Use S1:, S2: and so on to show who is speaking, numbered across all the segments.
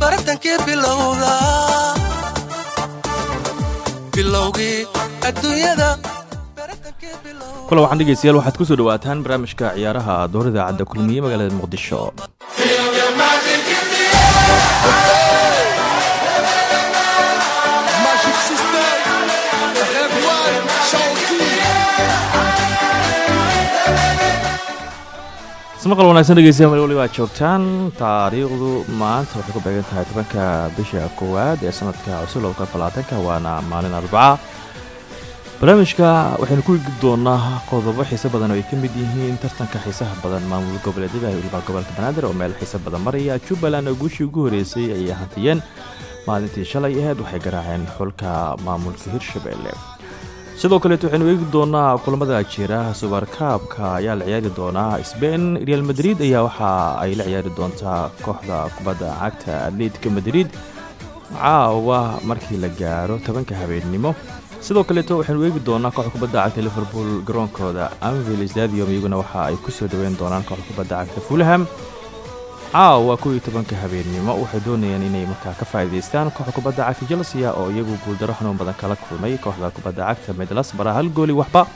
S1: baratankii bilowda. Bilowgii adduunyada
S2: kula waxaan dhegeystayaal waxaad ku soo dhawaataan barnaamijka ciyaaraha doorida cadda kulmiye magaalada muqdisho ismaqal wanaagsan dhegeystayaal meel waliba joogtaan taariikhdu maanta waxay ku beegan tahay tobanka bisha koowaad ee sanadka cusub laba falaatanka waana maalin arbaca. Barnaamijka waxaynu ku igi doonaa qodobo xiise badan oo ay ka mid yihiin tartanka xiisaha badan maamul goboleedyada waliba gobolka banaadir oo meel xiise badan maraya jubbaland oo guushii ugu horeysay ayay hantiyeen maalintii shalay aheyd waxay garaaceen xulka maamulka hirshabelle sidoo kaleet waxaynu eegi doonaa kulamada jira subarkaabka ayaa la ciyaari doonaa. Sbain real madrid ayaa waxa ay la ciyaari doontaa kooxda kubadda cagta atletica madrid. Caawa markii la gaaro tobanka habeennimo sidoo kaleeto waxaynu eegi doonaa kooxda kubadda cagta liverpool garoonkooda anvil stadium iyaguna waxa ay ku soo dhaweyn doonaan kooxda kubadda cagta fulham caawa kow iyo tobanka habeennimo waxay doonayaan inay markaa ka faa'iidaystaan kooxda kubadda cagta chelsea oo iyagu guuldaro xanuun badan kala kulmay. Kooxda kubadda cagta midlasbara hal gooli waxba.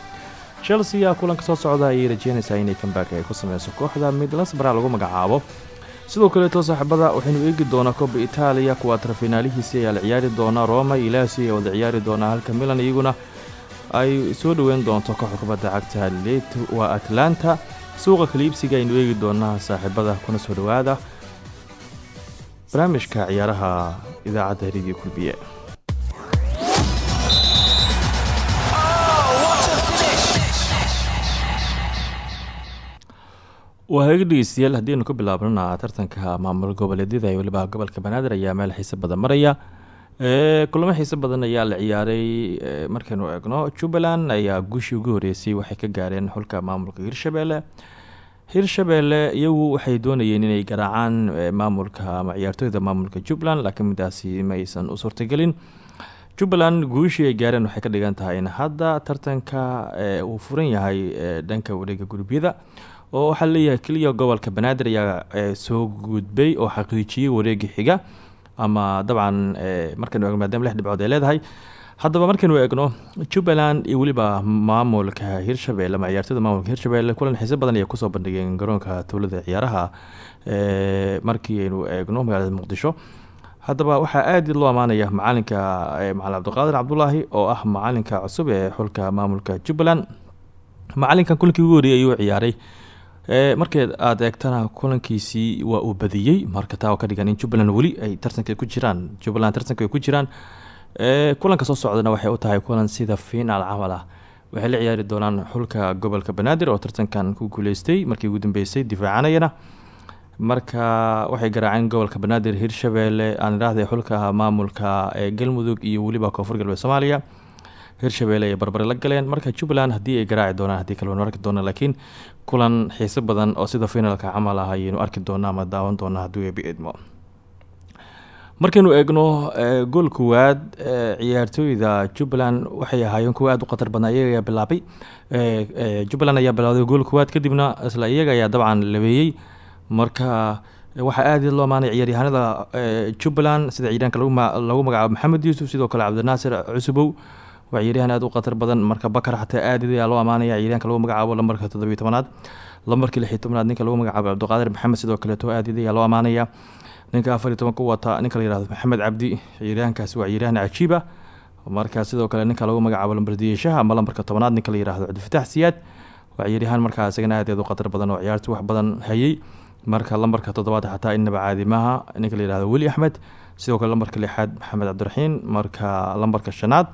S2: Chelsea kulanka soo socda ayay rajeynaysaa inay kambaak ay ku sameyso kooxda midlasbara lagu magacaabo. Sidoo kaleeto saaxiibada waxaynu eegi doonaa kooba itaaliya kuwaatar finaalihiisii ayaa la ciyaari doonaa roma. Ayaa wada ciyaari doonaa halka milan iyaguna ay soo dhoweyn doonto kooxda kubadda cagta waa atlanta suuqa kaliibsiga aynu eegi doonaa saaxiibada kuna soo dhowaada. Barnaamijka ciyaaraha idaacadda heridiyo kulbiye waa hega dhegeystayaal haddiinu ka bilaabnana tartanka maamul goboleedyada ee weliba gobolka banaadir ayaa meel xiise badan maraya kulamo xiise badan ayaa la ciyaaray markaynu eegno. Jubbaland ayaa guushii ugu horeysay waxay ka gaareen xulka maamulka hirshabelle hirshabelle iyagu waxay doonayeen inay garaacaan maamulka ama ciyaartooyda maamulka jubbaland laakiin midaasi ma aysan u suurtagelin. Jubbaland guushii ay gaareen waxay ka dhigan tahay in hadda tartanka uu furan yahay dhanka wareega gurubyada oo waxaa leeyahay keliya gobolka banaadir ayaa soo gudbay oo xaqiijiyey wareegi xiga ama dabcan markaynu eegno maadama lix dhibcood ay leedahay. Haddaba markaynu eegno jubbaland iyo weliba maamulka hirshabelle ama ciyaartoyda maamulka hirshabelle kulan xiise badan ayay ku soo bandhigeen garoonka towlada ciyaaraha. Markii aynu eegno magaalada muqdisho haddaba waxaa aad loo ammaanaya macalinka macalin cabdiqaadir cabdulaahi oo ah macalinka cusub ee xulka maamulka jubbaland. Macalinkan kulankii ugu horreeyay ayuu ciyaaray markeed aada eegtana kulankiisii waa uu badiyey marka taa oo ka dhigan in jubbaland weli ay tartanka ku jiraan jubbaland tartanka ku jiraan. Kulanka soo socdana waxay u tahay kulan sida fiinaal camal ah. La ciyaari doonaan xulka gobolka banaadir oo tartankan ku guuleystay markii ugu dambeysay difaacanayana marka waxay garaaceen gobolka banaadir hirshabelle aan idhaahday xulka maamulka ee galmudug iyo weliba koonfur galbeed soomaaliya hirshabelle ay barbare la galeen. Marka jubbaland haddii ay garaaci doonaan haddii kale waynu arki laakiin kulan xiise badan oo sida finalka camal ah ayaynu arki doonaa ama daawan doonaa hadduu ebi idmo markaynu eegno gool kowaad ciyaartooyda jubbaland waxay ahaayeen kuwa aada u khatar badnaa iyaga ayaa bilaabay. Jubbaland ayaa bilowday gool kowaad kadibna isla iyaga ayaa dabcan labeeyey. Marka waxaa aada loo amaanay ciyaaryahanada jubbaland sida ciidaanka lagu magacaabo maxamed yuusuf sidoo kale cabdinaasir cusubow waa ciyaaryahan aada u khatar badan. Marka bakar xataa aad ayaa loo amaanaya ciyaaryahanka lagu magacaabo lambarka toddobiyo tobanaad lambarkii lix iyo ninka lagu magacaabo cabdiqaadir maxamed. Sidoo kaleeto aad ayaa loo amaanaya ninka afar iyo toban ku wata ninka la yihahdo maxamed cabdi. Ciyaaryahankaasi waa ciyaaryahan cajiiba. Marka sidoo kale ninka lagu magacaabo lambar diyeshaha ama lambarka tobanaad ninka la yihahdo cabdifatax siyaad waa ciyaaryahan markaa isagana aad aad u khatar badan oo ciyaartu wax badan hayay. Marka lambarka toddobaad xataa inaba caadimaha ninka la yihahdo weli axmed. Sidoo kale lambarka lixaad maxamed cabdiraxiin. Marka lambarka shanaad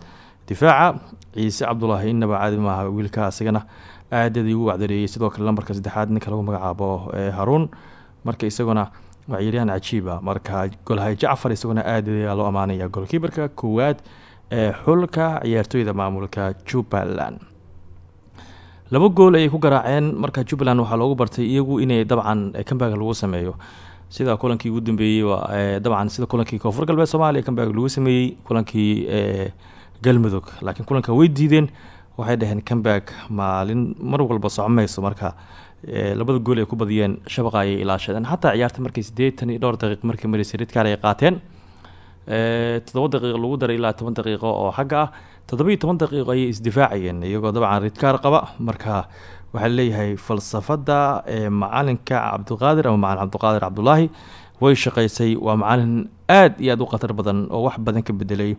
S2: difaaca. Ciise cabdulaahi inaba caadi maaha wiilka isagana aadadii ugu wacdareeyey sidoo kale lambarka saddexaad ninka lagu magacaabo haruun. Marka isaguna waa ciyaaryahan cajiiba marka golhay jacfar isaguna aad ayaa loo amaanaya. Golkiibarka koowaad ee xulka ciyaartooyda maamulka jubbaland laba gool ayay ku garaaceen. Marka jubbaland waxaa loogu bartay iyagu inay dabcan kambaga lagu sameeyo. Sida kulankii ugu dambeeyey dabcan. Sida kulankii koonfur galbeed soomaaliya kambaga lagu sameeyey kulankii galmudug laakiin kulanka way diideen waxay dhaheen kambag maalin mar walba socmayso marka labada gool ay ku badiyeen shabaqa ayay ilaashadeen. Xataa ciyaarta markay sideetan iyo dhowr daqiiq markay mareysay ridkaar ay qaateen toddoba daqiiq lagu daray ilaa toban daqiiqo oo xagga ah toddoba iyo toban daqiiqo iyagoo dabcan ridkaar qaba. Marka waxaa leeyahay falsafada macalinka cabdiqaadir ama macalin cabdiqaadir cabdulaahi way shaqeysay waa macalin aad iyo aad u khatar badan oo wax badan ka bedelay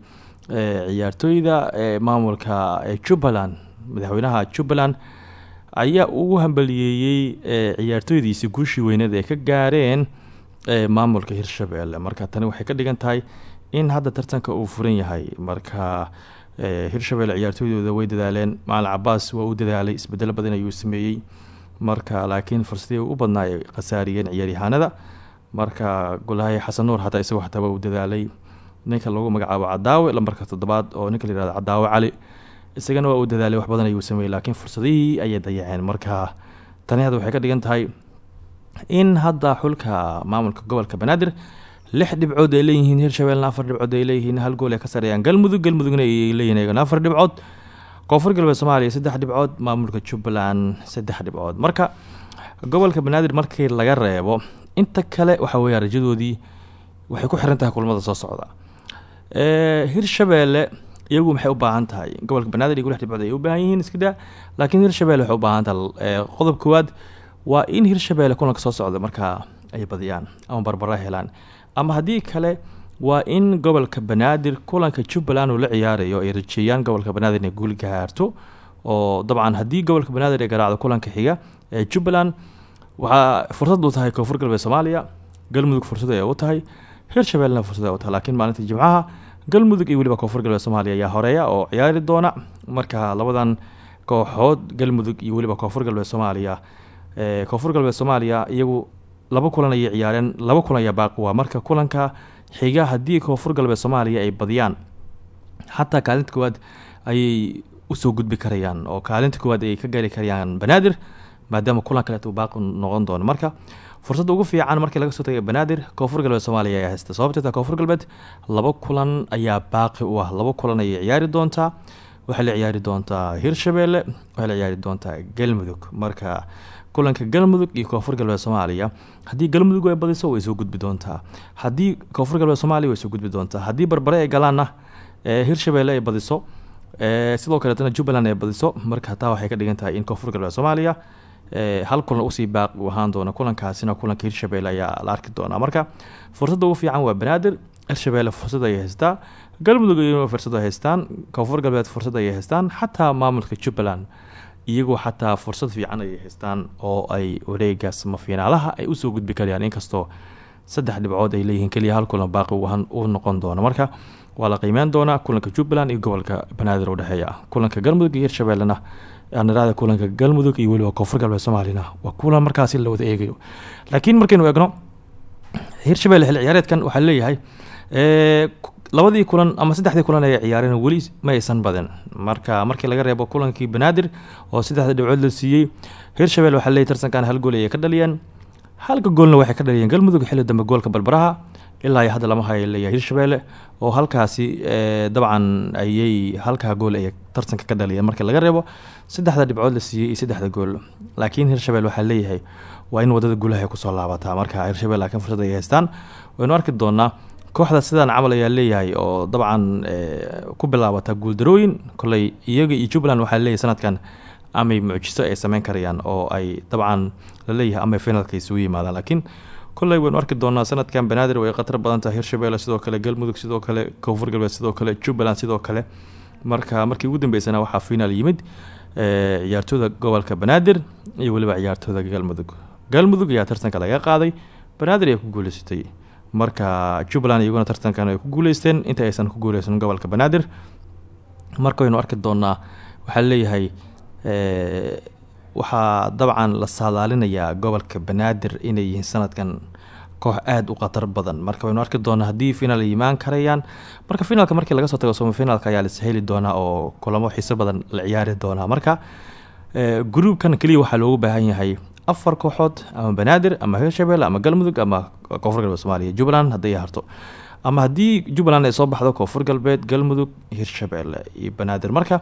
S2: ciyaartooyda maamulka jubbaland madaxweynaha jubbaland ayaa ugu hambaliyeeyey ciyaartooydiisi guushii weyneed ay ka gaareen maamulka hirshabelle. Marka tani waxay ka dhigan tahay in hadda tartanka uu furan yahay. Marka hirshabelle ciyaartooydooda way dadaaleen macalin cabaas waa u dadaalay isbedelo badan ayuu sameeyey. Marka laakiin fursadii u badnaa ay khasaariyeen ciyaaryahaanada marka golahay xasan nuur xataa waa u dadaalay ninka lagu magacaabo cadaawe lambarka toddobaad oo ninka la yihahdo cadaawe cali isagana waa uu dadaalay wax badan ayuu sameeyey laakiin fursadihii ayay dayaceen. Marka tani hadda waxay ka dhigan tahay in hadda xulka maamulka gobolka banaadir lix dhibcood ay leeyihiin hirshabelna afar dhibcood ay leeyihiin hal gool ay ka sareeyaan galmudug galmudugna ay leeyihiin iyagana afar dhibcood koonfur galbeed soomaaliya saddex dhibcood maamulka jubbaland saddex dhibcood. Marka gobolka banaadir markii laga reebo inta kale waxa weeya rajadoodii waxay ku xiran tahay kulamada soo socda. Hirshabelle iyagu maxay u baahan tahay? Gobolka banaadir iyagu lix dhibcood u baahan yihiin iskadaa laakiin hirshabelle waxay u baahan tahay qodob koowaad waa in hirshabelle kulanka soo socda markaa ay badiyaan ama barbara helaan. Ama haddii kale waa in gobolka banaadir kulanka jubbaland uu la ciyaarayo ay rajeeyaan gobolka banaadir inay guul gaarto. Oo dabcan haddii gobolka banaadir ay garaacdo kulanka xiga ee jubbaland waxaa fursad u tahay koonfur galbeed soomaaliya galmudug fursad ay u tahay hirshabellena fursad ay u tahay laakiin maalinta jimcaha galmudug iyo weliba koonfur galbeed soomaaliya ayaa horreeya oo ciyaari doona. Marka labadan kooxood galmudug iyo weliba koonfur galbeed soomaaliya koonfur galbeed soomaaliya iyagu laba kulan ayay ciyaareen laba kulan ayaa baaqi waa. Marka kulanka xiga haddii koonfur galbeed soomaaliya ay badiyaan xataa kaalinta koowaad ayay u soo gudbi karayaan oo kaalinta koowaad ayay ka gaari karayaan banaadir maadaama kulan kaleet uu baaqi noqon doono. Marka fursadda ugu fiican markii laga soo tagay banaadir koonfur galbeed soomaaliya ayaa haysta sababteeta koonfur galbeed laba kulan ayaa baaqi u ah. Laba kulan ayay ciyaari doontaa waxay la ciyaari doontaa hirshabelle waxay la ciyaari doontaa galmudug. Marka kulanka galmudug iyo koonfur galbeed soomaaliya haddii galmudug ay badiso way soo gudbi doontaa. Haddii koonfur galbeed soomaaliya way soo gudbi doontaa. Haddii barbare ay galaanna hirshabelle ay badiso sidoo kaleetana jubbaland ay badiso marka taa waxay ka dhigan in koonfur galbeed soomaaliya hal kulan u sii baaqi u ahaan doona kulankaasina kulanka hirshabelle ayaa la arki doonaa. Marka fursadda ugu fiican waa banaadir. Hirshabelle fursad ayay haystaa galmudug fursad ay haystaan. Koonfur galbeed fursad ayay haystaan. Xataa maamulka jubbaland iyagoo xataa fursad fiican ayay haystaan oo ay wareegaas ma fiinaalaha ay u soo gudbi karayaan inkastoo saddex dhibcood ay leeyihiin keliya hal kulan baaqi u noqon doono. Marka waa qiimeyn doonaa kulanka jubbaland iyo gobolka banaadir udhexeeya kulanka galmudug iyo nirada kulanka galmudug iyo weliba koonfur galbeed soomaaliyana waa kulan markaasi la wada eegayo. Laakiin markaynu eegno hirshabelle xil ciyaareedkan waxaa leeyahay labadii kulan ama saddexdii kulan ay ciyaareen weli ma aysan badin marka markii laga reebo kulankii banaadir oo saddexda dhibcood la siiyey hirshabelle waxaa leeyahy tartankan hal gool ayay ka dhaliyeen. Halka goolna waxay ka dhaliyeen galmudug xilli dambe goolka barbaraha ilaa hadda lama hayo leeyahay oo halkaasi dabcan ayay halkaa gool ay tartanka ka dhaliyeen markii laga reebo. Saddexda dhibcood la siiyey saddexda gool. Laakiin hirshabelle waxaa leeyahay waa in waddada guulaha ay ku soo laabataa. Marka hirshabelle laakiin fursad ay haystaan. Waynu arki doonaa kooxda sidaan camal ayaa leeyahay oo dabcan ku bilaabata guuldarooyin koley iyaga iyo jubbaland waxaa leeyahay sanadkan amay mucjiso ay sameyn karayaan oo ay dabcan la leeyahay amay finalka isugu yimaadaan. Laakiin kolley waynu arki doonaa sanadkan banaadir way khatar badan tahay hirshabelle sidoo kale galmudug sidoo kale koonfur galbeed sidoo kale jubbaland sidoo kale. Marka markii ugu dambeysana waxaa final yimid ciyaartooda gobolka banaadir iyo weliba ciyaartooda galmudug galmudug ayaa tartanka laga qaaday. Banaadir ayaa ku guuleysatay. Marka jubbaland iyaguna tartankan ay ku guuleysteen. Inta aysan ku guuleysan gobolka banaadir. Marka waynu arki doonaa waxaa leeyahay waxaa dabcan la saadaalinayaa gobolka banaadir inay yihiin sanadkan koox aada u khatar badan. Marka waynu arki doonaa haddii finaal ay imaan karayaan marka finaalka markii laga soo tago semifinaalka ayaa las heli doonaa oo kulamo xiiso badan la ciyaari doonaa. Marka gruubkan keliya waxaa loogu baahan yahay afar kooxood ama banaadir ama hirshabelle ama galmudug ama koonfur galbeed soomaaliya jubbaland hadday harto ama haddii jubbaland ay soo baxdo koonfur galbeed galmudug hirshabelle iyo banaadir. Marka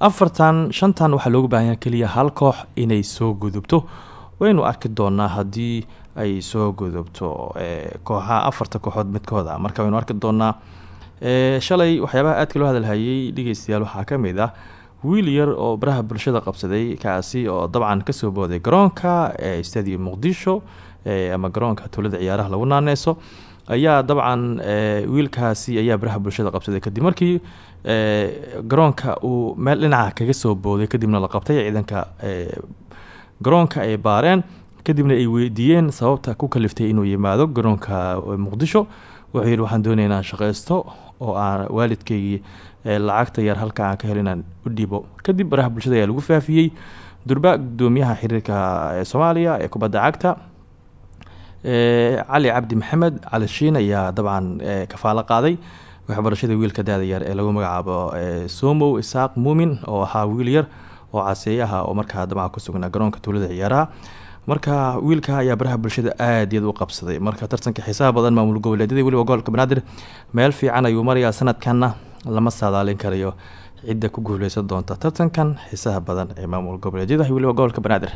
S2: afartan shantan waxaa loogu baahan yahay keliya hal koox inay soo gudubto. Waynu arki doonaa haddii ay soo gudubto kooxaha afarta kooxood midkooda. Marka waynu arki doonaa shalay waxyaabaha aadka loo hadalhayay dhegeystayaal waxaa ka mid ah wiil oo baraha bulshada qabsaday kaasi oo dabcan ka soo booday garoonka stadium muqdisho ama garoonka tuulada ciyaaraha lagu naaneyso ayaa dabcan wiilkaasi ayaa baraha bulshada qabsaday. Kadib markii garoonka uu meel dhinaca kaga soo booday kadibna la qabtay ciidanka garoonka ay baareen. Kadibna ay weydiiyeen sababta ku kaliftay inuu yimaado garoonka muqdisho. Wuxuu yihi waxaan doonaya inaan oo aan waalidkaygii lacagta yar halka aan ka hel u dhibo. Kadib baraha bulshada ayaa lagu faafiyey. Durba gudoomiyaha xiriirka soomaaliya ee kubadda cagta cali cabdi maxamed cali shiin ayaa dabcan kafaalo qaaday. Waxbarashada wiilka daada yar ee lagu magacaabo somow isaaq muumin oo ahaa wiil yar oo caseeyaha oo markaa dabcan ku sugnaa garoonka tuulada ciyaaraha. Marka wiilka ayaa baraha bulshada aad iyad u qabsaday. Marka tartanka xiisaha badan maamul goboleedyada weliba gobolka banaadir meel fiican ayuu marayaa sanadkanna lama saadaalin karayo. Cidda ku guuleysan doonta tartankan xiisaha badan ee maamul goboleedyada weliba gobolka banaadir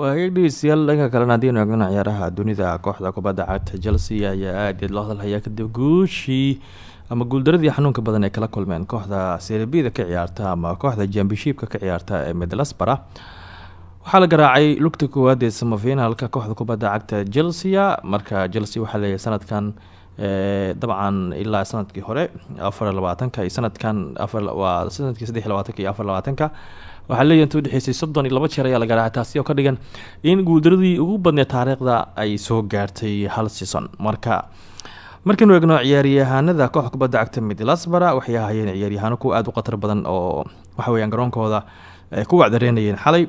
S2: dhegeystayaal dhanka kalena haddiinu eegno ciyaaraha dunida. Kooxda kubadda cagta chelsea ayaa aada loo hadalhayaa kadib guushii ama guuldaradii xanuunka badan ay kala kulmeen. Kooxda serebida ka ciyaarta ama kooxda jambishipka ka ciyaarta ee midlasbara waxaa la garaacay lugta koowaad ee samafinaalka kooxda kubadda cagta chelsea. Marka chelsea waxaa leeyahay sanadkan dabcan ilaa sannadkii hore afar labaatanka iyo sanadkan waa sannadkii saddex labaatanka iyo waxaa leeyahy inta udhexeysay soddon jeer ayaa la taasi oo ka dhigan in guuldaradii ugu badneed taariikhda ay soo gaartay hal season. Marka markaynu eegno ciyaaryahaanada kooxda kubadda cagta midlasbara waxay ahaayeen ciyaaryahaano kuwa aada u khatar badan oo waxa weyaan garoonkooda ku wacdareynayeen xalay.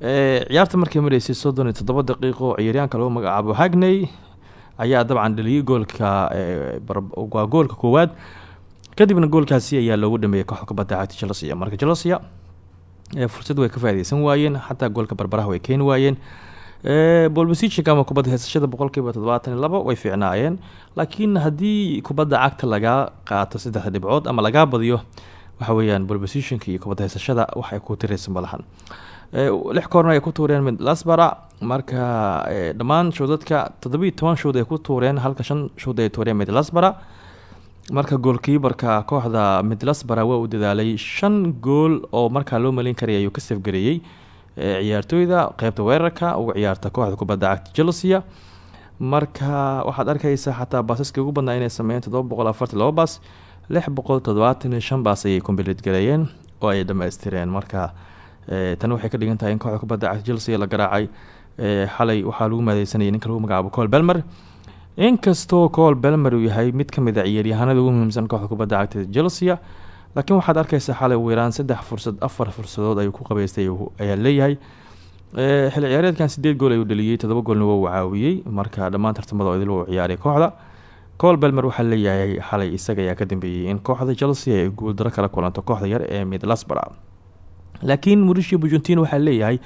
S2: Ciyaarta markay mareysay soddon iyo toddoba daqiiqo ciyaaryahanka lagu magacaabo hagney ayaa dabcan dhaliyay goolka waa goolka koowaad. Kadibna goolkaasi ayaa loogu dhameeyay kooxda kubadda cagta chelsea. Marka chelsea fursad way ka faa'ideysan waayeen. Xataa goolka barbaraha way keeni waayeen. Bolbosichink ama kubadda heysashada boqolkiiba way fiicnaayeen. Laakiin haddii kubadda cagta lagaa qaato saddexda dhibcood ama lagaa badiyo waxa weeyaan bolbosithinka iyo kubadda heysashada waxay ku tiraysa malahan lix koorna ay ku tuureen mid lasbara marka dhammaan shoodadka toddobiiyo toban shood ay ku tuureen halka shan shood ay tuureen mid lasbara marka goolkiibarka kooxda midlasbara waa uu dadaalay shan gool oo markaa loo malin karaya ayuu ka safgareeyey ciyaartooyda qeybta weerarka uga ciyaarta kooxda kubadda cagta chelsea. Marka waxaad arkeysaa xataa baasaskii ugu badnaa inay sameeyeen toddoba boqol baas lix boqol toddobaatan iyo shan baas ayay kombilit gareeyeen oo ay dhamaystireen marka tani waxay ka dhigan in kooxda kubadda cagta chelsea la garaacay xalay waxaa lagu maadeysanayay ninka lagu magacaabo col belmer inkastoo col belmer uu yahay mid ka mid a ciyaaryahaanada ugu muhiimsan kooxda kubadda cagta chelsea laakiin waxaad arkeysaa xalay yaraan saddex fursad afar fursadood ayuu ku qabeystay ayaa leeyahay. Xilli ciyaareedkan sideed gool ayuu dhaliyey todoba goolna waa uu caawiyey marka dhammaan tartamada idil uu ciyaaray kooxda. Col belmer waxaa leeyahay xalay isaga ayaa ka dambeeyey in kooxda chelsea ay guuldaro kala kulanto kooxda yar ee midlasbara laakiin mauricio bugentin waxaa leeyahay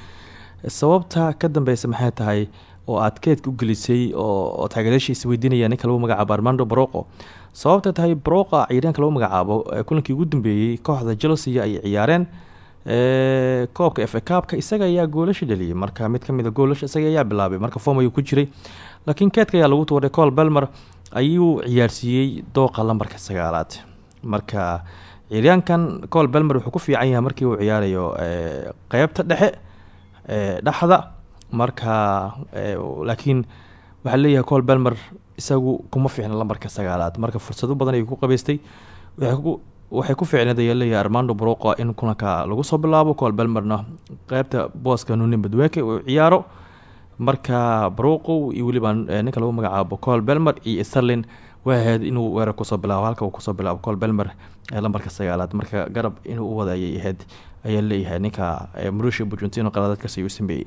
S2: sababta ka dambeysa maxay tahay oo aad keedka u gelisay oo taageerayaasha isweydiinaya ninka lagu armando broco sababta tahay broqa ciyaaryaanka lagu magacaabo kulankii ugu dambeeyey kooxda chelsea ay ciyaareen koobka f kaabka isaga ayaa goolasha dhaliyay. Marka mid ka mid a goolasha isaga ayaa bilaabay. Marka form ayuu ku jiray. Laakiin keedka ayaa lagu tuuray. Col belmer ayuu ciyaarsiiyey dooqa lambarka sagaalaad. Marka ciyaaryaankan col belmer wuxuu ku fiican yahay markii uu ciyaarayo qeybta dhexe dhexda. Marka laakiin waxaa leeyahay col belmer isagu kuma fiicna lambarka sagaalaad. Marka fursado badan ayuu ku qabeystay waxay ku fiicneed leeyahay armando broqa in kulanka lagu soo bilaabo. Col belmerna qeybta booska nunin badweke uu ciyaaro. Marka broqow iyo weliba ninka lagu magacaabo col belmer iyo sterlin way inuu weerar ku soo bilaabo halka uu ku soo bilaabo col belmer ee lambarka sagaalaad. Marka garab inuu u wada ayay ayaa leeyahay. Ninka marusia bujuntino qalaadadkaas ayuu sameeyey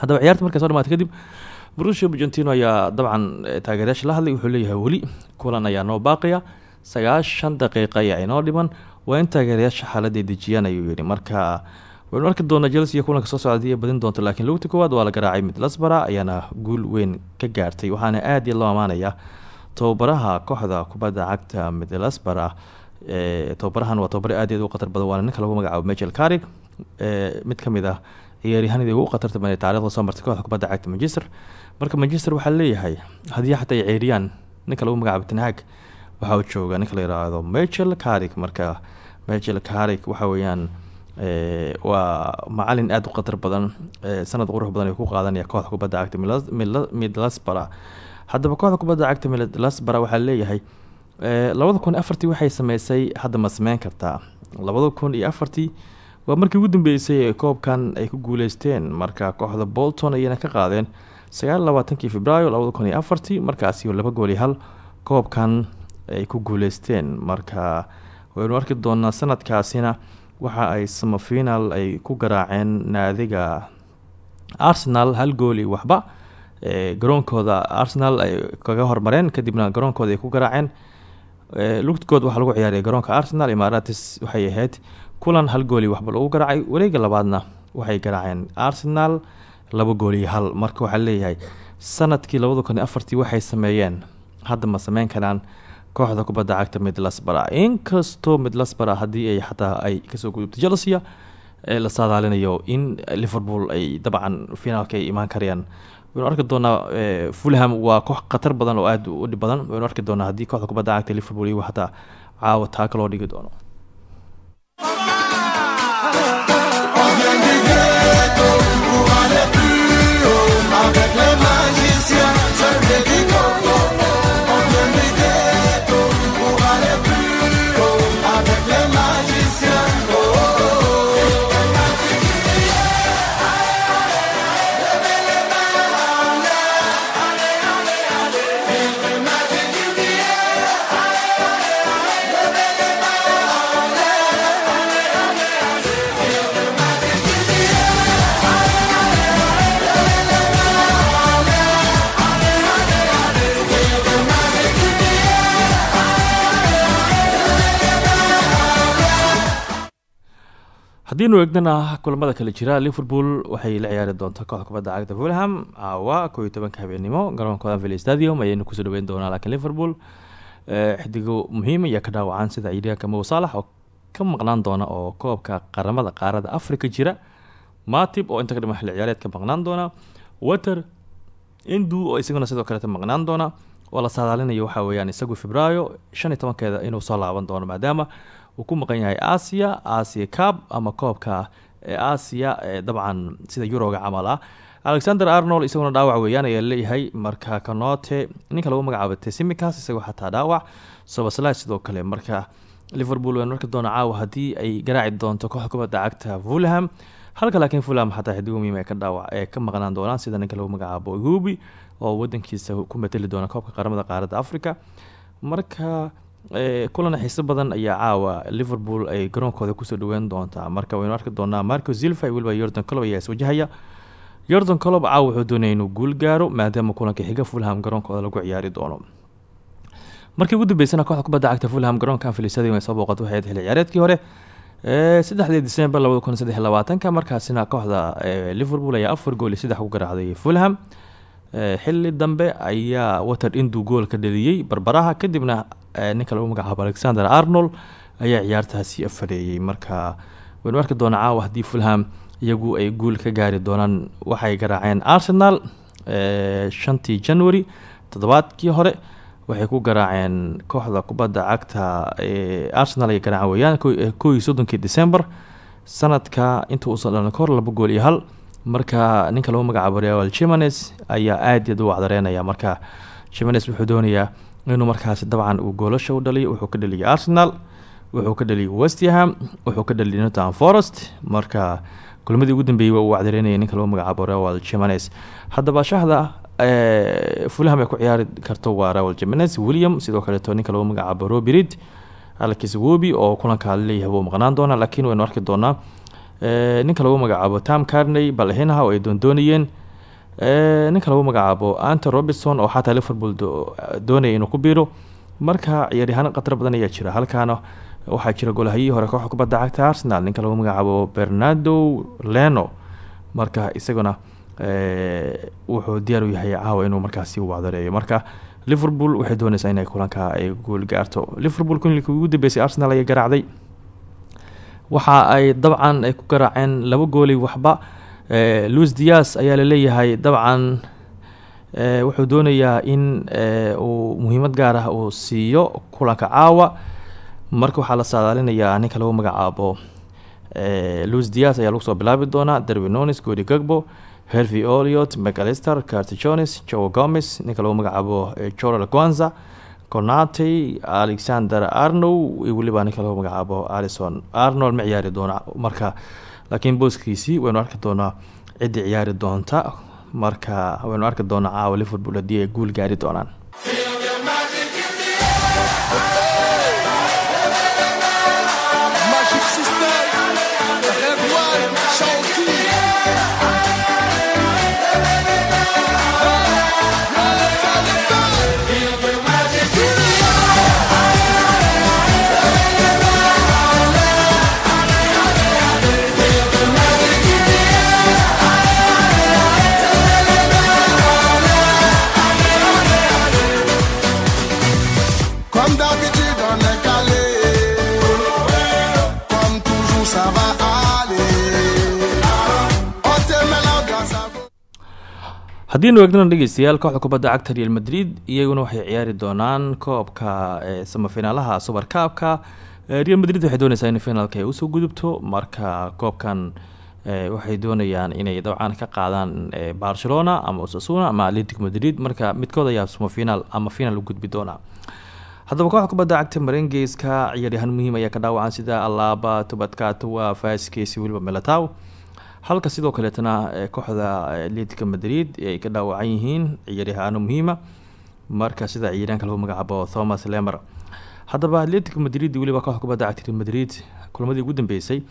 S2: haddaba ciyaarta markay soo dhamaatay kadib marusia bujentino ayaa dabcan taageerayaasha la hadlay wuxuu leeyahay weli kulan ayaa noo baaqaya. Sagaashan daqiiqa ayaa inoo dhiman. Waa in taageerayaasha xaaladday dejiyaan ayuu yihi marka waynu arki doona chelsea kulanka soo socda badin doonto laakiin lugta koowaad waa la garaacay midlasbara ayaana guul weyn ka gaartay waxaana aad iyo loo amaanaya tababaraha kooxda kubadda cagta midlasbara tababarahan waa tababare aad u khatar badan waana ninka lagu magacaabo michel carig mid ka mid ah ciyaaryahanadii ugu khatarta badan ee taarikhda soo martay kooxda kubadda cagta manchester. Marka manchester waxaa leeyahay haddii xataa ay ceeriyaan ninka lagu magacaabo tanhag waxaa u jooga ninka la yiraahdo michel carig marka michel carig waxa weeyaan waa macalin aada u khatar badan sanad qurux badan ku qaadanaya kooxda kubadda cagta midlasbara haddaba kooxda kubadda cagta midlasbara waxaa leeyahay labada kun afartii waxay sameysay hadda ma sameyn kartaa. Labada kun iyo afartii waa markii ugu dambeysay ee koobkan ay ku guuleysteen marka kooxda bolton ayayna ka qaadeen sagaal labaatankii februaayo labada kun iyo laba gool iyo hal koobkan ay ku guuleysteen. Marka waynu arki doonaa sanadkaasina waxa ay samafinal ay ku garaaceen naadiga arsenal hal gool iyo waxba. Garoonkooda arsenal ay kaga hormareen kadibna garoonkooda ay ku garaaceen lugtkood waxaa lagu ciyaaraya garoonka arsenal imaratis waxay ahayd kulan hal gool iyo waxba lagu garaacay. Wareega labaadna waxay garaaceen arsenal laba gool iyo hal. Marka waxaa leeyahay sannadkii labada kun iyo afartii waxay sameeyeen. Hadda ma sameyn karaan kooxda kubadda cagta midlasbara inkastoo midlasbara haddii ay xataa ay ka soo gudubtay chelsea la saadaalinayo in liverpool ay dabcan finaalka ay imaan karayaan waynu arki doonaa fulham waa koox khatar badan oo aada u dhib badan. Waynu arki doonaa haddii kooxda kubadda cagta liverpool iyagu xataa caawa taaka loo dhigi doono haddiinu eegnana kulamada kale jira liverpool waxay la ciyaari doontaa kooxda kubadda cagta fulham. Caawa koo iyo tobanka habeenimo garoonkooda anfield stadium ayaynu ku soo dhaweyn doonaa laakiin liverpool xidigo muhiim ayaa ka dhaawacaan sida ciyaaryahanka mow saalax oo ka maqnaan doona oo koobka qaramada qaarada africa jira. Matib oo inta ka dhima xilli maqnaan doona. Water indu oo isaguna sidoo kaleeta maqnaan doona. Oo la saadaalinayo waxaa weeyaan isagu febraayo shan iyo tobankeeda inuu soo laaban doono maadaama uu ku maqan yahay asia asia cab ama koobka ee asia ee dabcan sida yuroga camal ah. Alexander arnold isaguna dhaawac weeyaan ayaa leeyahay marka kanote ninka lagu magacaabo tesimicas isagoo xataa dhaawac sobasla sidoo kale marka liverpool marki doona caawa haddii ay garaaci doonto kooxda cagta fulham. Halka laakiin fulham xataa xidigo muhiim ee ka dhaawac ee ka maqnaan doonaan sida ninka lagu magacaabo gubi oo wadankiisa ku mateli doona koobka qaramada qaaradda africa marka kulan xiiso badan ayaa caawa liverpool ay garoonkooda ku soo dhaweyn doontaa. Marka waynu arki doonaa marco zilva iyo weliba yordan colob ayaa iswajahaya yordan colob caawa wuxuu doonaya inuu guul gaaro maadaama kulanka xiga fulham garoonkooda lagu ciyaari doono. Markii ugu dambeysana kooxda kubadda cagta fulham garoonka anfield stadium ay soo booqato waxay xilli ciyaareedkii hore. Saddexdii december labada kun markaasina kooxda liverpool ayaa afar gool iyo saddex ku garaacday fulham xili dambe ayaa water indu gool ka dhaliyey barbaraha kadibna ninka lagu magacaabo alexander arnold ayaa ciyaartaasi afareeyey marka waynu arki doona caawa fulham iyagu ay guul ka gaari doonaan. Waxay garaaceen arsenal shantii january toddobaadkii hore. Waxay ku garaaceen kooxda kubadda cagta arsenal ay garaaceen weyaan ko iyo soddonkii december. Sanadka inta uusan dhalan kahor laba gool iyo hal marka ninka lagu magacaabo real jimenes ayaa aad iad u wacdareynaya. Marka jimenes wuxuu doonayaa inuu markaasi dabcan uu goolasha u dhaliyo wuxuu ka dhaliyay arsenal wuxuu ka dhaliyay westham wuxuu ka dhaliyay nottingham forest. Marka kulmadii ugu dambeeyey waa uu wacdareynaya ninka lagu magacaabo real jimenes haddaba shahda fulham ay ku ciyaari karto waa real jimenes william sidoo kaleeto ninka lagu magacaabo robirid alkis wobi oo kulanka la leeyahay wuu maqnaan doonaa laakiin waynu arki doonaa ninka lagu magacaabo tam carney balhinha oo ay doondoonayeen. Ninka lagu magacaabo anton robinson oo xataa liverpool doonaya inuu ku biiro. Marka ciyaaryahaano khatar badan ayaa jira halkaana waxaa jira golahayihii hore kooxda kubadda cagta arsenal. Ninka lagu magacaabo bernardo leno. Marka isaguna wuxuu diyaar u yahay caawa inuu markaasi wacdareeyo marka liverpool waxay dooneysaa inay kulanka ay guul gaarto liverpool kulinkii ugu dambeysay arsenal ayay garaacday waxa ay dabcan ay ku garaaceen laba gooli waxba. Louis dias ayaa la leeyahay dabcan. Wuxuu doonayaa in uu muhiimad gaar ah uu siiyo kulanka caawa. Marka waxaa la saadaalinayaa ninka lagu magacaabo. Louis dias ayaa lagu soo bilaabi doonaa derwinonis godi gagbo hervy oliot macalister cartijones joe gomes. Ninka lagu magacaabo jorel guanza conate alexander arnow iyo weliba ninka lagu magacaabo alison arnold ma ciyaari doona marka laakiin booskiisii waynu arki doonaa ciddii ciyaari doonta. Marka waynu arki doonaa caawa liverpool haddii ay guul gaari doonaan haddiinu eegnana dhegeystayaal kooxda kubadda cagta real madrid iyaguna waxay ciyaari doonaan koobka ee samafinaalaha super kaabka real madrid waxay dooneysaa in finaalka ay u soo gudubto. Marka koobkan waxay doonayaan inay dabcan ka qaadaan barcelona ama osasuna ama atletic madrid. Marka midkood ayaa samafinaal ama finaal u gudbi doona. Haddaba kooxda kubadda cagta marengeyska ciyaaryahaan muhiim ayaa ka dhaawacan sida alaba tubadkatuwa faskesi weliba melatow halka sidoo kaleetana ee kooxda atletica madrid ay ka dhaawacan yihiin ciyaaryahaano muhiima marka sida ciyaaryaanka lagu magacaabo thomas lemer haddaba atletica madrid weliba kooxda kubadda madrid kulamadii ugu dambeysay.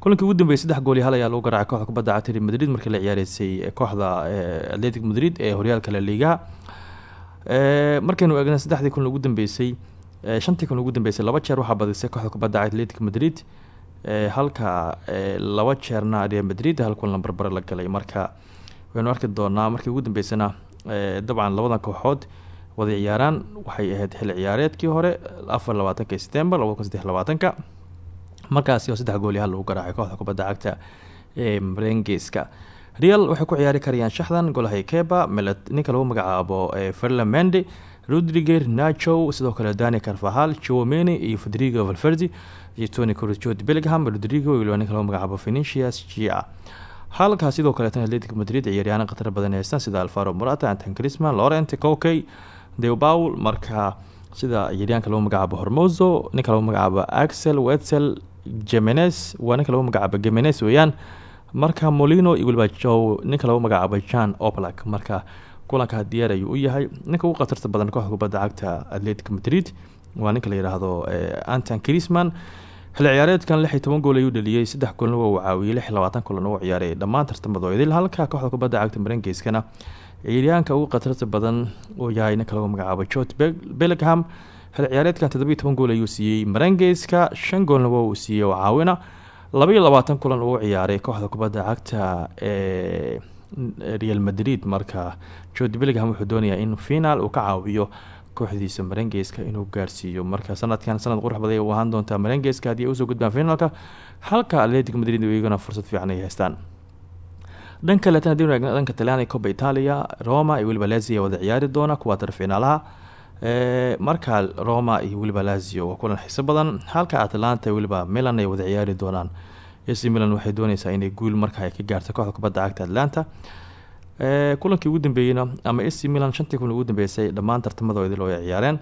S2: Kulankii ugu dambeeyay saddex gool ayaa lagu garaacay kooxda kubadda madrid markii la ciyaareysay kooxda atletic madrid ee horyaalka la liigaha markaynu eegna saddexdii kulan ugu dambeysay shantii kulan ugu dambeysay laba jeer waxaa badisay kooxda kubadda atletic madrid halka laba jeerna real madrid hal kulan barbare la galay. Marka waynu arki doonaa markii ugu dambeysana dabcan labadan kooxood wada ciyaaraan. Waxay ahayd xilli ciyaareedkii hore afar labaatanka september labada kun saddex labaatanka. Saddex gool iyo hal lagu garaacay kooxda kubadda cagta ee marengeska real waxay ku ciyaari karayaan shaxdan golahay keba melet ninka lagu magacaabo ferlamende rodriger nacho sidoo kale dani carvahal jomene iyo federigo valverdi iyo tony corjod bellingham rodrigo iyo ninka lagu magacaabo venicius gia halkaa sidoo kaleetana atletic madrid ciyaaryahaana khatar badan heystaan sida alvaro morata anton crisman laurent cokey deobaul marka sida ciyaaryaanka lagu magacaabo hormozo ninka lagu magacaabo axel wetzel jemenes waa ninka lagu magacaabo gemenes weeyaan. Marka molino iyo weliba jow ninka magacaabo jan oblak marka kulanka diyaar ayuu u yahay. Ninka ugu khatarta badan kooxda cagta atletic madrid waa ninka la yidhaahdo anton crisman xilli ciyaareedkan lix iyo toban gool ayuu dhaliyey saddex kulan waa uu caawiyey lix iyo labaatan kulan uu ciyaaray. Dhammaan tartamada idil halka kooxda kubadda cagta marengeyskana. Ciyaaryahanka ugu khatarta badan uu yahay ninka lagu magacaabo jot bellingham
S3: xil ciyaareedkan toddobiyo toban gool ayuu siiyey marengeyska shan goolna waa uu siiyey oo caawina labaiyo labaatan kulan uu ciyaaray. Kooxda kubadda cagta ee real madrid marka jodi bellingham wuxuu doonayaa in finaal uu ka caawiyo kooxdiisa marengeyska inuu gaarsiiyo. Marka sanadkan sanad qurux baday u ahaan doontaa marengeyska haddii ay u soo gudbaan finaalka halka atletic madrid iyagana fursad fiican ay haystaan. Dhan kaleetana eegna dhanka talyaaniga coba italia roma iyo weliba lazio wada ciyaari doona kuwaatar finaalaha. Marka roma iyo weliba lazio waa kulan xiiso badan halka atlanta weliba milan ay wada ciyaari doonaan. Ac milan waxay dooneysaa inay guul marka ay ka gaarto kooxda kubadda atlanta kulankii ugu dambeeyeyna ama ac milan shantii kulan ugu dambeysay dhammaan tartamadooda ay ciyaareen.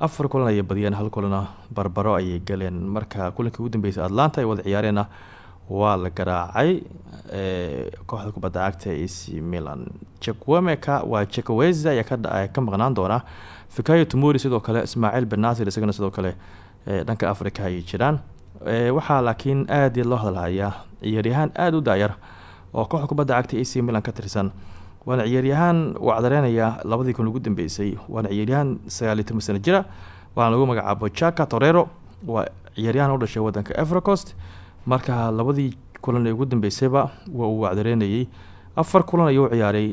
S3: Afar kulan ayay badiyeen hal kulana barbaro ayay galeen. Marka kulankii ugu dambeysay atlanta ay wada ciyaareenna waa la garaacay kooxda kubadda cagta ac milan. Jekwemeka waa jekaweza ayaa ka maqnaan doona. Fikayo tumori sidoo kale ismaaciil benasir isagana sidoo kale dhanka africa ayay jiraan. Waxaa laakiin aada loo hadalhayaa ciyaaryahaan aada u daayar oo kooxda kubadda cagta ac milan ka tirsan. Waana ciyaaryahaan cadareynaya labadii kun ugu dambeysay. Waana ciyaaryahaan sagaaliyo sano jira waana lagu magacaabo jaka torero. Waa ciyaaryahan u dhashay wadanka evercost marka labadii kulan ee ugu dambeysayba waa uu wacdareynayay afar kulan ayuu ciyaaray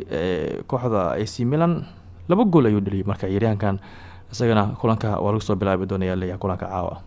S3: kooxda ac milan. Laba gool ayuu dhaliyay marka ciyaaryahankan. Isagana kulanka waa lagu soo bilaabi doonaya leeyahay kulanka caawa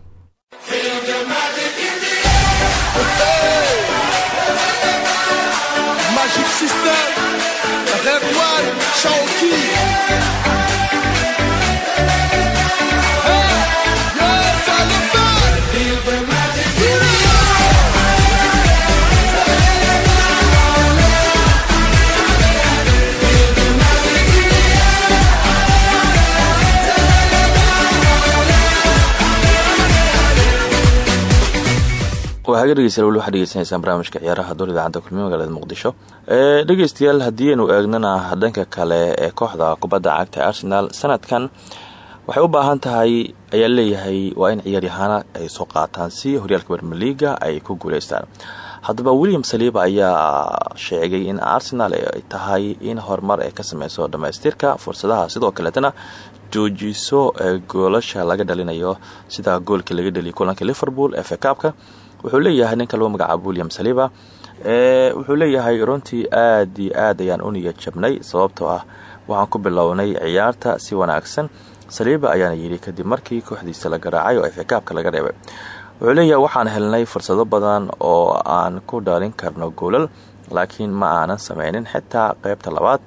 S2: waaga dhegeystayaal weli waxaad dhegeysanaysaan barnaamijka ciyaaraha dowr idaacadda kulmiye magaalada muqdisho. Dhegeystayaal haddii aynu eegnana dhanka kale ee kooxda kubadda cagta arsenal sanadkan waxay u baahan tahay ayaa leeyahay waa in ciyaaryahaana ay soo qaataan si horyaalka bermeliga ay ku guuleystaan. Haddaba william saliiba ayaa sheegay in arsenal ay tahay in horumar ay ka sameyso dhamaystirka. Fursadaha sidoo kaleetana joojiso goolasha laga dhalinayo sida goolkii laga dheliyay kulanka liverpool ee fekaabka wuxuu leeyahay ninka lagu magacaabo william saliba. Wuxuu leeyahay runtii aad iyo aad ayaan u jabnay sababtoo ah waxaan ku bilownay ciyaarta si wanaagsan. Saliiba ayaana yidhi kadib markii kooxdiisa la garaacay oo fekaabka laga reebay. Wuxuu leeyahay waxaan helnay fursado badan oo aan ku dhalin karno goolal laakiin ma aanan sameynin xitaa qeybta labaad.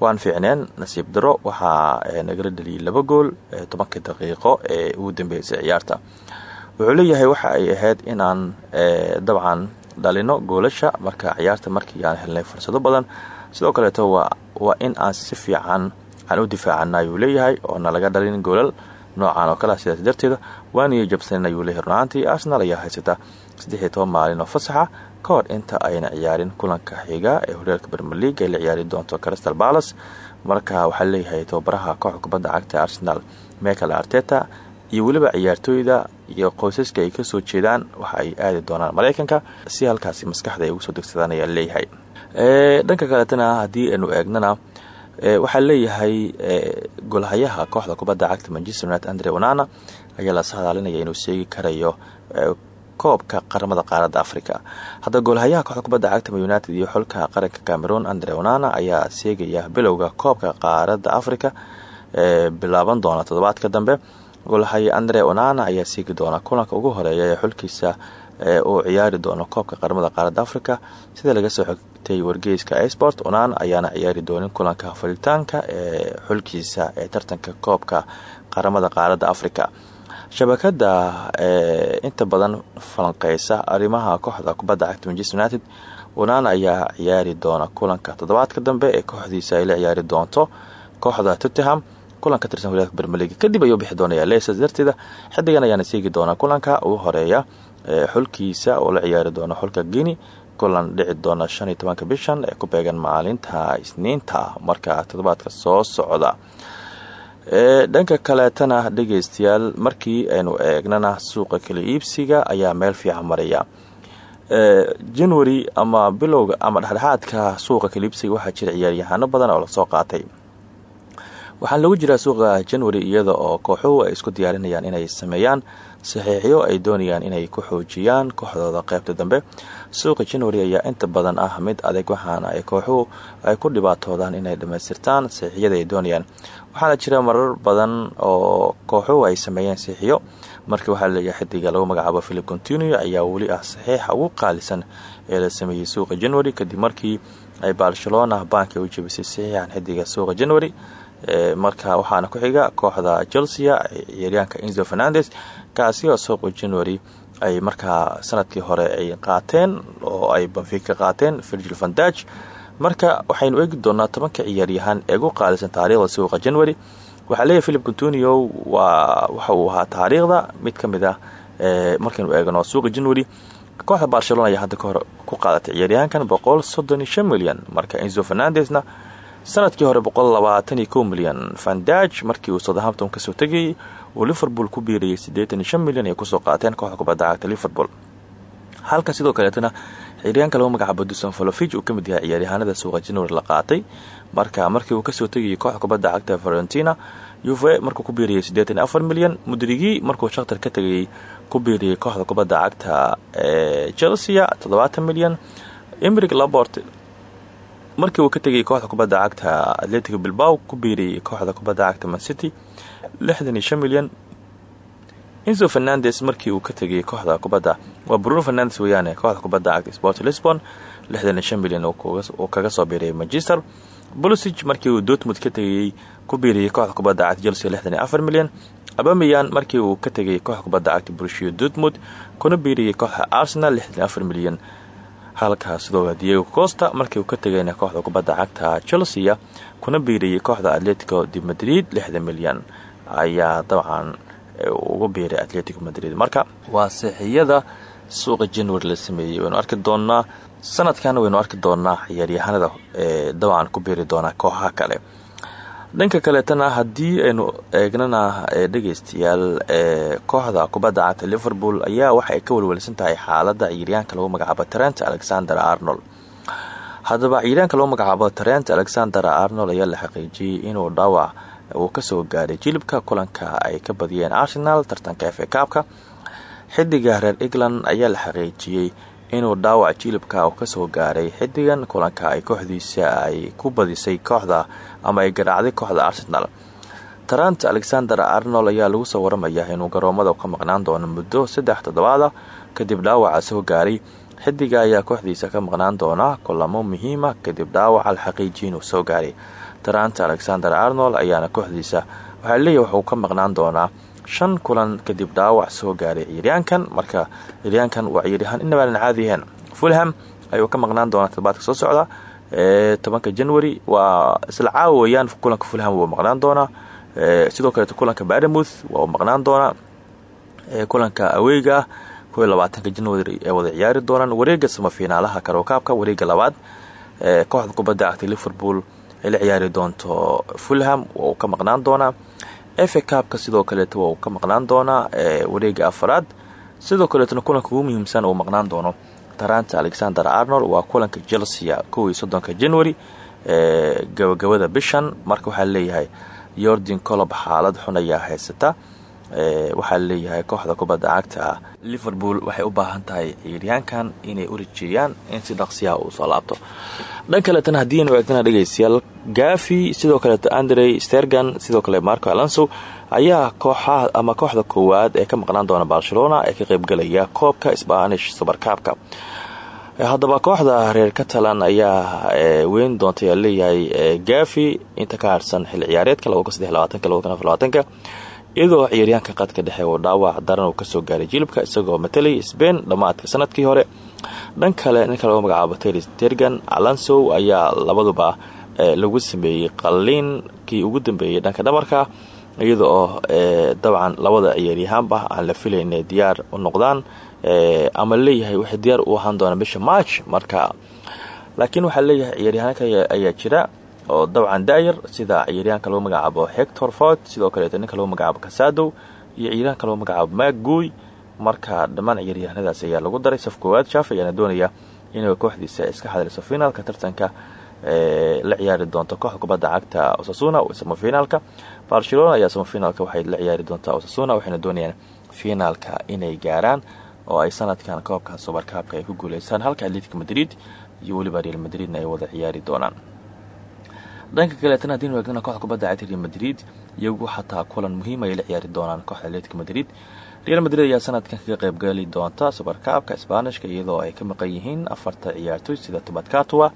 S2: Waan fiicneen nasiib daro waxaa nagala dheliyay laba gool tobankii daqiiqo ee ugu dambeysay ciyaarta wuxuu leeyahay waxa ay ahayd inaan dabcan dhalino goolasha marka ciyaarta markii aan helnay fursado badan. Sidoo kaleeto waa in aan si fiican aan u difaacana ayuu leeyahay oo nalaga dhalin goolal noocan oo kale sidaas darteeda. Waaniyo jabsanin ayuu leeyahay runaantii arsenal ayaa haysata saddex iyo toban maalin oo fasaxa. Ka hor inta ayna ciyaarin kulanka xiga ee horyaalka bermeliga ay la ciyaari doonto crystal balas marka waxaa leeyahay tababaraha kooxda kubadda cagta arsenal michael arteta iyo weliba ciyaartooyda iyo qoysaska ay ka soo jeedaan waxa ay aadi doonaan. Mareykanka si halkaasi maskaxda ay ugu soo degsadaan ayaa leeyahay. Dhanka kaletana haddii aynu eegnana waxaa leeyahay golhayaha kooxda kubadda cagta manchester united andre onana ayaa la sahadaalinaya inuu seegi karayo koobka qaramada qaaradda africa hadda goolhayaha kooxda kubadda cagta united iyo xulka qaranka cameroon andre onana ayaa seegaya bilowga koobka qaaradda africa bilaaban doona toddobaadka dambe golhaye andre onana ayaa seegi doona kulanka ugu horreeya ee xulkiisa uu ciyaari doono koobka qaramada qaaradda africa sida laga soo xigtay wargeyska esport onana ayaana ciyaari doonin kulanka falitaanka ee xulkiisa ee tartanka koobka qaramada qaaradda africa shabakada inta badan falanqeysa arrimaha kooxda kubadda cagta manchester united. Onana ayaa ciyaari doona kulanka toddobaadka dambe ee kooxdiisa ay la ciyaari doonto kooxda tottenham kulan ka tirsan horyaalka bermeliga kadib ayuu bixi doonaya leicester darteeda xidigan ayaana seegi doona kulanka ugu horreeya xulkiisa oo la ciyaari doona xulka guinea. Kulan dhici doona shan iyo bishan ee ku beegan maalinta isniinta marka toddobaadka soo socda. Dhanka kaleetana dhegeystayaal markii aynu eegnana suuqa kala iibsiga ayaa meel fiican maraya. January ama bilowga ama dhexdhexaadka suuqa kala iibsiga waxaa jira ciyaaryahaano badan oo la soo qaatay waxaa lagu jiraa suuqa january iyada oo kooxuhu ay isku diyaarinayaan inay sameeyaan saxiixyo ay doonayaan inay ku xoojiyaan kooxdooda. Qeybta dambe suuqa january ayaa inta badan ah mid adag waxaana ay kooxuhu ay ku dhibaatoodaan inay dhammaystirtaan saxiixyada ay doonayaan. Waxaana jira marar badan oo kooxuhu ay sameeyeen saxiixyo. Markii waxaa la leeyahay xidiga lagu magacaabo philip continue ayaa weli ah saxiixa ugu qaalisan ee la sameeyey suuqa january. Kadib markii ay barcelona banki u jebisay saxiixan xidiga suuqa january marka waxaana ku xiga kooxda chelsea ciyaaryaanka enzo fernandes kaasi oo suuqa january ay markaa sannadkii hore ay qaateen oo ay banfica qaateen virgil vandag marka waxaynu eegi doonaa tobanka ciyaaryahaan ee ugu qaalisan taariikhda suuqa january waxaa leeyahy philip contunio waa waxa uu ahaa taariikhda mid ka mid ah markaynu suuqa january. Kooxda barcelona ayaa hadda ku qaadatay ciyaaryahaankan boqol milyan. Marka enzo fernandesna sannadkii hore milyan. Vandag markii uu southampton ka soo tegayay uu liverpool ku biirayay milyan ay ku soo qaateen kooxda kubadda cagta liverpool. Halka sidoo kaleetana ciyaaryaanka lagu magacaabo dusan folovig uu ka mid yahay ciyaaryahaanada suuqa january la qaatay. Marka markii uu ka soo tegayay kooxda kubadda cagta varentina uve markuu ku biirayay milyan. Mudrigii markuu shakhtar ka tegayay ku biirayay kooxda kubadda cagta ee chelsea toddobaatan milyan. Emrig labort markii uu ka tegayay kooxda kubadda cagta atletico bilbao ku biirayay kooxda kubadda cagta mancity lixdan iyo milyan. Enzo fernandes markii uu ka tegayay kooxda kubadda waa bruno fernandes weyaane kooxda kubadda cagta sport lisbon lixdan iyo shan milyan uu kaga soo biirayay manchester. Bolosig markii uu dortmund ka tegayey ku biirayay kooxda kubadda cagta chelsea lixdan iyo afar milyan. Abamiyan markii uu ka tegayay kooxda kubadda cagta brushio dortmund kuna biirayay kooxda arsenal lixdan iyo afar milyan halka sidoo diego costa markii uu ka tegayna kooxda kubadda cagta chelsea kuna biirayay kooxda atletico de madrid lixdan milyan. Ayaa dabcan ugu biiray atletico madrid. Marka waa saxiyada suuqa january la sameeyey waynu arki doonaa sanadkan waynu arki doonaa ciyaaryahanada ee dabcan ku biiri doonaa kooxaha kale dhanka kaleetana haddii aynu eegnana dhegeystayaal kooxda kubadda cagta liverpool ayaa waxa ka welwelsan tahay xaalada ciyaaryaanka lagu magacaabo trent alexander arnold. Haddaba ciyaaryaanka lagu magacaabo trent alexander arnold ayaa la xaqiijiyey inuu dhaawac uu ka soo gaaray jilibka kulanka ay ka badiyeen arsenal tartanka a kaabka xidiga reer england ayaa la xaqiijiyey inuu dhaawac jilibka uu ka soo gaaray xidigan kulanka ay kooxdiisa ay ku badisay kooxda ama ay garaacday kooxda arsenal. Trent alexander arnold ayaa lagu soo waramaya inuu garoomada ka maqnaan doono muddo saddex toddobaada kadib dhaawaca soo gaaray. Xidiga ayaa kooxdiisa ka maqnaan doona kulamo muhiima kadib dhaawaca la inuu soo gaaray. Trent alexander arnold ayaana kooxdiisa. Waxaa leeyahy waxuu ka maqnaan doonaa shan kulan kadib dhaawac soo gaaray ciyaaryaankan marka ciyaaryaankan waa ciyaaryahaan inabaanan caadiyaheen fulham ayuu ka maqnaan doonaa toddobaadka soo socda ee tobanka january. Waa isla caawa weyaan kulanka fulham wuu maqnaan doonaa sidoo kaleeto kulanka baremouth waa maqnaan doonaa kulanka aweyga ah koiyo labaatanka january ee wada ciyaari doonaan wareega samafiinaalaha karookaabka wareega labaad ee kooxda kubadda cagtay liverpool ay ciyaari doonto fulham. Waa ka maqnaan doonaa efa kaabka sidoo kaleeto waa uu ka maqnaan doonaa wareega afaraad sidoo kaleetona kulanka ugu muhiimsan uu maqnaan doono taranta alexander arnold waa kulanka chelsea kow iyo soddonka january gabagabada bishan. Marka waxaa leeyahay yordan colob xaalad xun ayaa haysata waxaa leeyahay kooxda kubadda cagta. Liverpool waxay u baahan tahay ciyaaryaankan inay u rajeeyaan in si dhaqsiyaha uu soo laabto. Dhan kaleetana haddiinu eegtana dhegeystayaal gafi sidoo kaleeto andrey stergan sidoo kale marco alonso ayaa kooxaha ama kooxda koowaad ee ka maqnaan doona barcelona ee ka qeybgalaya koobka spanish subarkaabka haddaba kooxda reer catalan ayaa weyn doonta ayaa leeyahay gafi inta ka harsan xilli ciyaareedka ka iyadoo ciyaaryaanka qadka dhexe uu dhaawac daran uu ka soo gaaray jilibka isagoo matalay sbain dhammaadka sannadkii hore. Dhan kale ninka lagu magacaabo teris tergan alonso ayaa labaduba lagu sameeyey qalliinkii ugu dambeeyey dhanka dhabarka iyada oo dabcan labada ciyaaryahaanba aan la filayn inay diyaar u noqdaan ama leeyahay waxay diyaar u ahaan doonaan bisha march marka. Laakiin waxaa leeyahay ciyaaryahaanka ayaa jira oo dabcan daayar sida ciyaaryaanka lagu magacaabo hector fort sidoo kaleeto ninka lagu magacaabo kasadow iyo ciyaaryaanka lagu magacaabo maguy marka dhammaan ciyaaryahanadaas ayaa lagu daray saf koowaad jaaf doonaya inay kooxdiisa iska xadiriso finaalka tartanka la ciyaari doonto kooxda kubadda cagta osasuna samafinaalka barcelona ayaa samafinaalka waxay la ciyaari doontaa osasuna waxayna doonayaan finaalka inay gaaraan oo ay sanadkan koobka subarkaabka ay ku guuleystaan. Halka atletic madrid iyo weliba real madridna ay wada ciyaari doonaan. Dhanka kaleetana haddiinu eegnana kooxda kubadda cagta real madrid iyagu xataa kulan muhiim ay la ciyaari doonaan kooxda atletic madrid. Real madrid ayaa sanadkan kaga qaybgali doonta subarkaabka sbaanishka iyadoo ay ka maqan yihiin afarta ciyaartoy sida tubadkatua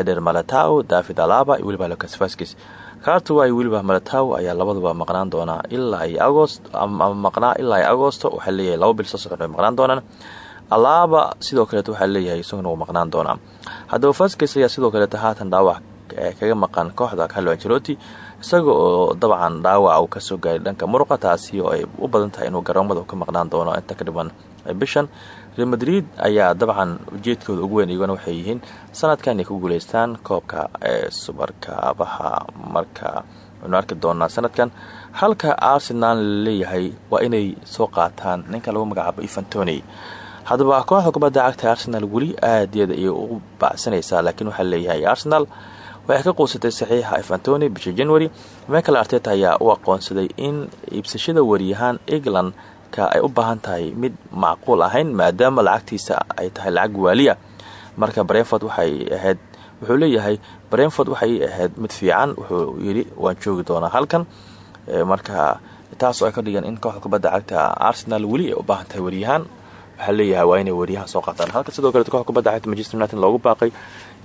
S2: eder malatao david alaba iyo weliba lucas vaskis cartua iyo weliba malatao ayaa labaduba maqnaan doonaa ilaa iyo agost maqnaa ilaa iyo agosto waxaa leeyahay laba bil soo socon maqnaan doonaan. Alaaba sidoo kaleet waxaa leeyahay isaguna maqnaan doonaa. Haddaba vaskis ayaa sidoo kaleeta haatan dhaawac kaga maqan kooxda carlo angeloti isaga oo dabcan dhaawac uu ka soo gaaray dhanka muruqa taasi oo ay u badan tahay inuu garoomada ka maqnaan doono inta ka dhiban bishan real madrid ayaa dabcan ujeedkooda ugu weyn iyaguna waxay yihiin sanadkan inay ku guuleystaan koobka ee subarkaabaha marka waynu arki doonaa sanadkan halka arsenal la leeyahay waa inay soo qaataan ninka lagu magacaabo evantony haddaba kooxda kubadda cagta arsenal weli aadaeeda ayay u baacsanaysaa laakiin waxaa leeyahay arsenal waxay ka quusatay saxiixa evantony bisha january. Michael arteta ayaa u aqoonsaday in iibsashada wariyahaan england ay u baahan tahay mid macquul ahayn maadaama lacagtiisa ay tahay lacag waaliya. Marka brentford waxay ahayd wuxuu leeyahay brentford waxay ahayd mid fiican wuxuu yidhi waan joogi doonaa halkan. Marka taas oo ay ka dhigan in kooxda kubadda cagta arsenal weli u baahan tahay wariyahaan. Waxaa leeyahay waa inay wariyahan soo qaataan. Halka sidoo kaleet kooxda kubadda cagta manchester united loogu baaqay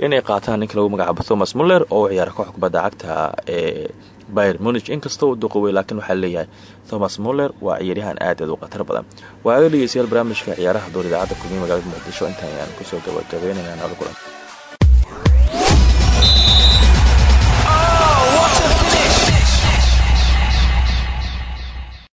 S2: inay qaataan ninka lagu magacaabo thomas muller oo u ciyaara kooxda kubadda cagta ee byr munich. Inkastoo u duqowey laakiin waxaa leeyahay thomas muller waa ciyaaryahan aad aad u khatar badan. Waa aga dhegeystayaal barnaamijka ciyaaraha door idaacadda kulmiye magaalada muqdisho. Intaan ayaan ku soo gabagabeynayna nala kulan